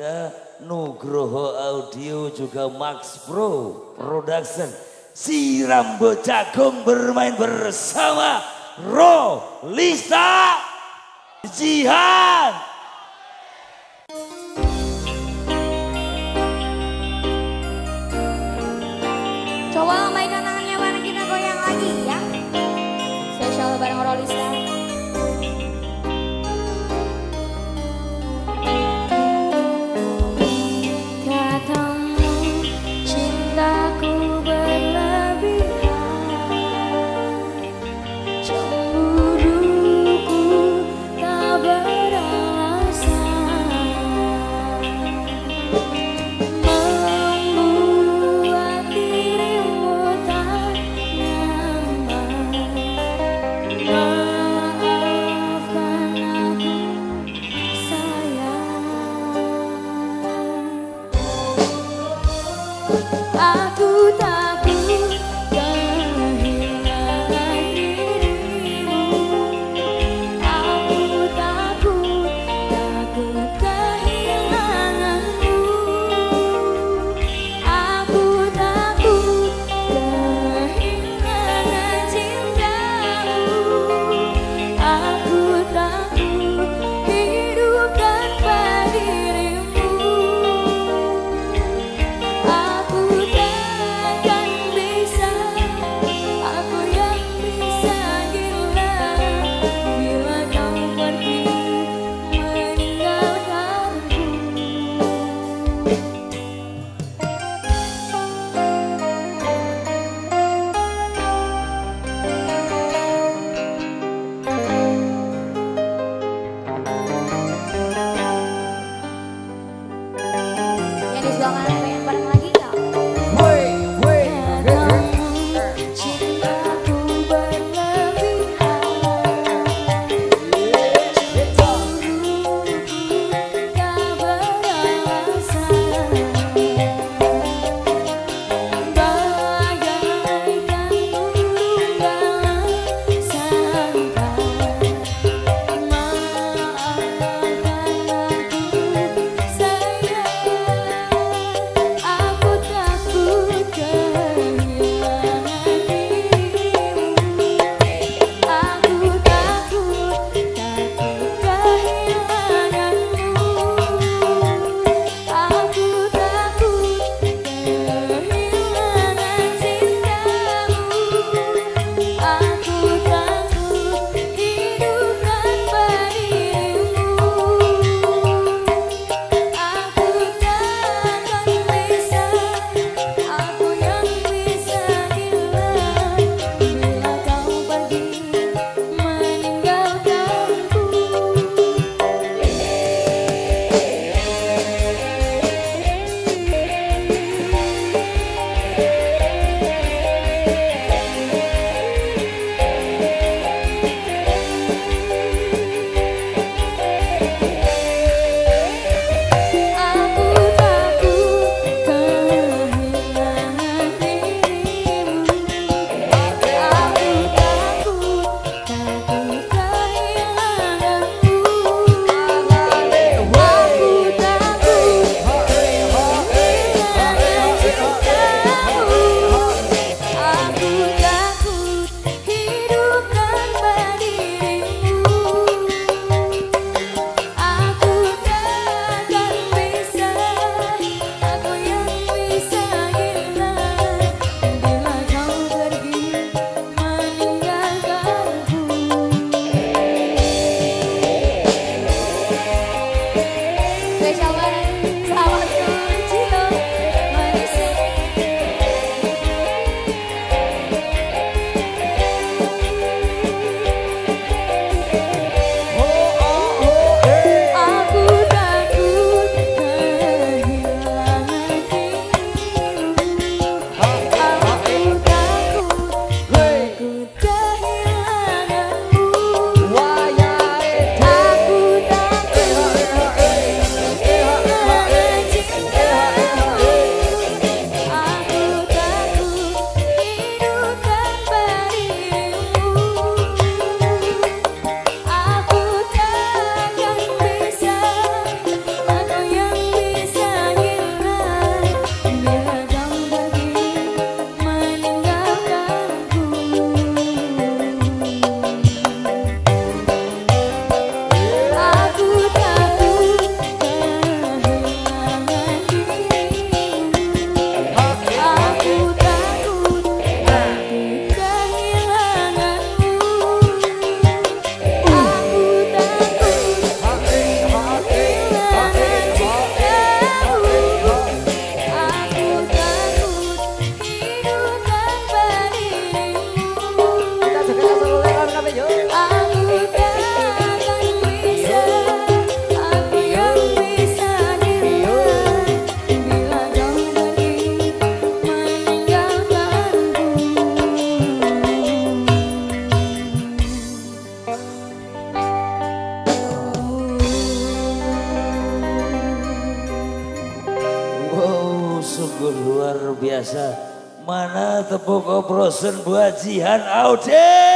ada Nugroho Audio juga Max Pro Production. Siram Bocagung bermain bersama Rolista Jihan. Coba mainkan tangannya bareng kita goyang lagi ya. Spesial bareng Rolista. special one. Sungguh luar biasa. Mana tepuk oplosan buat Jihan Audi?